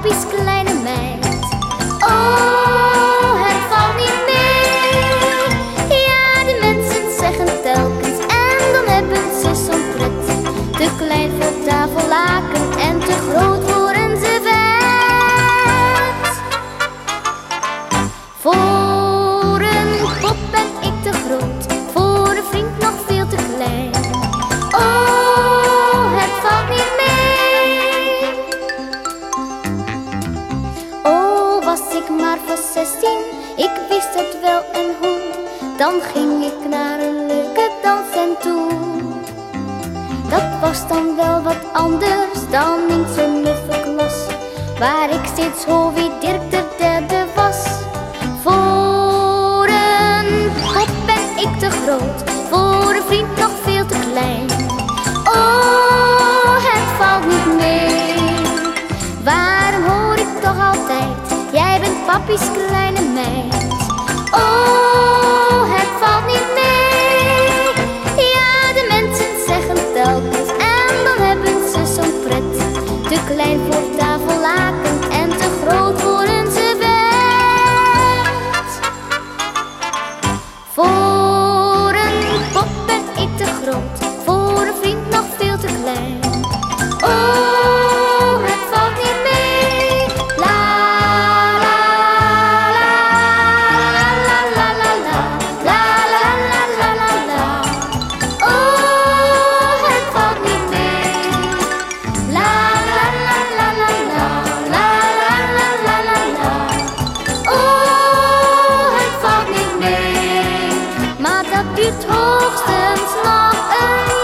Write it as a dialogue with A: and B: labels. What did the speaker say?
A: papies kleine meid. Oh, het valt niet mee. Ja, de mensen zeggen telkens en dan hebben ze zo'n pret. Te klein voor tafellaken en te groot worden ze vet. Voor ik maar 16, ik wist het wel en hoe. Dan ging ik naar een leuke dans en toe. Dat was dan wel wat anders dan in zo'n muffe klas, waar ik steeds hoor wie Dirk papies kleine meid. Oh, het valt niet mee. Ja, de mensen zeggen telkens en dan hebben ze zo'n pret. Te klein voor gibt hochstens noch ein